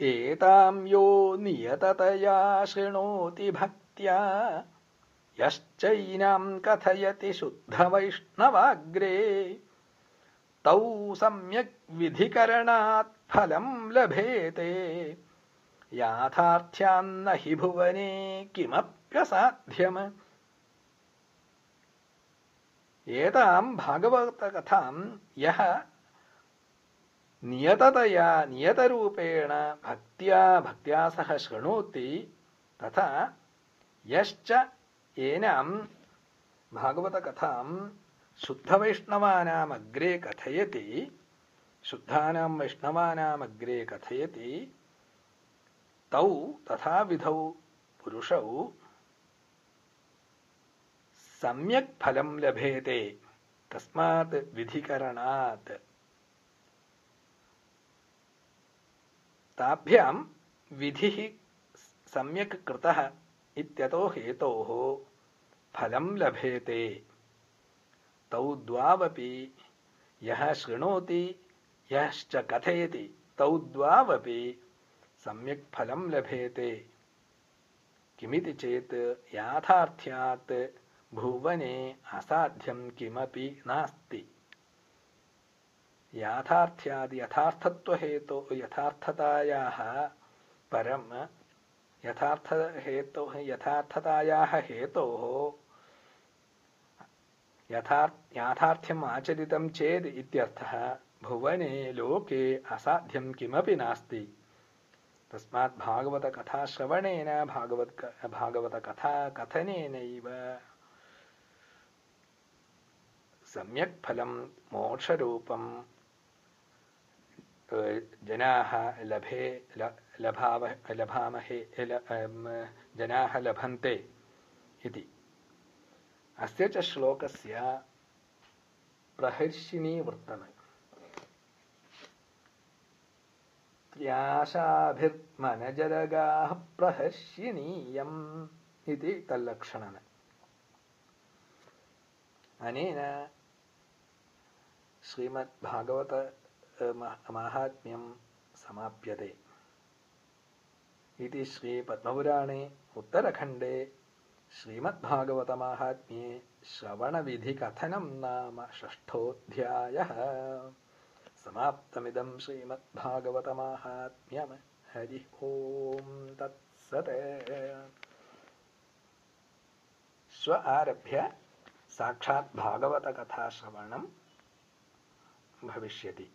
एतां यो नियततया शृणोति भक्त्या। यश्चैनां कथयति शुद्धवैष्णवाग्रे। तौ सम्यक् विधिकरणात् फलं लभेते। याथार्थ्यान्न हि भुवने किमप्यसाध्यम्। एतां भागवतकथां यः नियततया नियतरूपेण भक्त्या भक्त्या सह शृणोति तथा यश्च एनां भागवतकथां शुद्धवैष्णवानामग्रे कथयति शुद्धानां वैष्णवानामग्रे कथयति तौ तथा विधौ पुरुषौ सम्यक् फलं लभेते तस्मात् विधिकरणात् ताभ्यां विधिः सम्यक् कृतः इत्यतो हेतोः फलं लभेते। तौ द्वावपि यः शृणोति यश्च कथयति। तौ द्वावपि सम्यक् फलं लभेते। किमिति चेत् याथार्थ्यात् भुवने असाध्यं किमपि नास्ति याथार्थ्यादि यथार्थत्वहेतो यथार्थतायाः यथार्थतायाः हेतोः। यथार्थ, याथार्थ्यम् आचरितं चेद् इत्यर्थः, भुवने लोके असाध्यं किमपि नास्ति। तस्मात् भागवतकथाश्रवणेन, भागवत् भागवतकथा कथनेनैव सम्यक् फलं मोक्षरूपं जनाः लभे लभाव लभामहे जनाः लभन्ते इति अस्य च श्लोकस्य प्रहर्षिणी वृत्तम् त्र्याशाभिर्मनजरगाः प्रहर्षिणीयम् इति तल्लक्षणम् अनेन श्रीमद्भागवत माहात्म्यं समाप्यते। इति श्रीपद्मपुराणे उत्तरखण्डे श्रीमद्भागवतमाहात्म्ये श्रवणविधिकथनं नाम षष्ठोऽध्यायः। समाप्तमिदं श्रीमद्भागवतमाहात्म्यम्। हरिः ॐ तत्सत्। श्व आरभ्य साक्षात् भागवतकथाश्रवणं भविष्यति